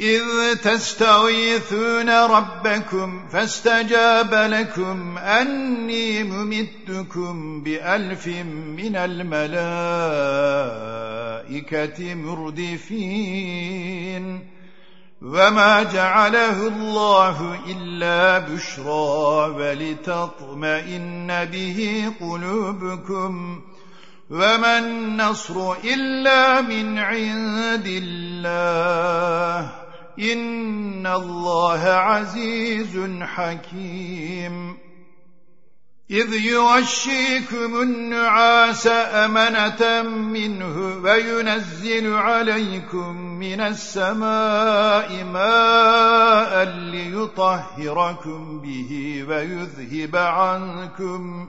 إذ تستغيثون ربكم فاستجاب لكم أني ممتكم بألف من الملائكة مردفين. وما جعله الله إلا بشرى ولتطمئن به قلوبكم. وما النصر إلا من عند الله. إن الله عزيز حكيم إذ يغشيكم النعاس أمنة منه وينزل عليكم من السماء ماء ليطهركم به ويذهب عنكم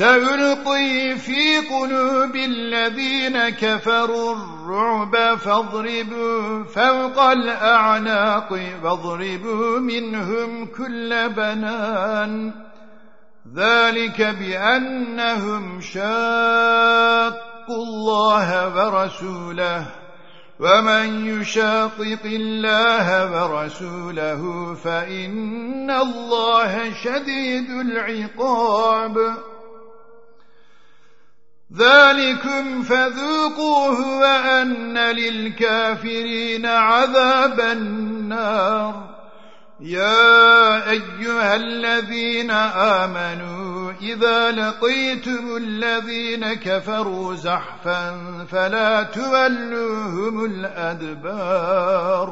سألقي في قلوب الذين كفروا الرعب فاضربوا فوق الأعناق واضربوا منهم كل بنان ذلك بأنهم شاقوا الله ورسوله ومن يشاقق الله ورسوله فإن الله شديد العقاب ذلكم فذوقوه وأن للكافرين عذاب النار. يا أيها الذين آمنوا إذا لقيتم الذين كفروا زحفا فلا تولوهم الأدبار.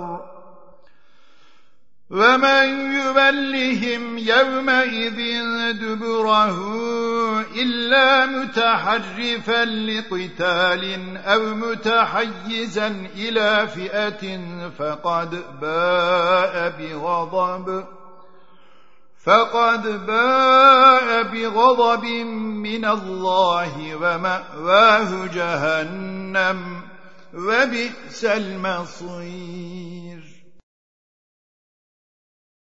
ومن يبلهم يومئذ دبره إلا متحرفا لقتال أو متحيزا إلى فئة فقد باء بغضب فقد باء بغضب من الله ومأواه جهنم وبئس المصير.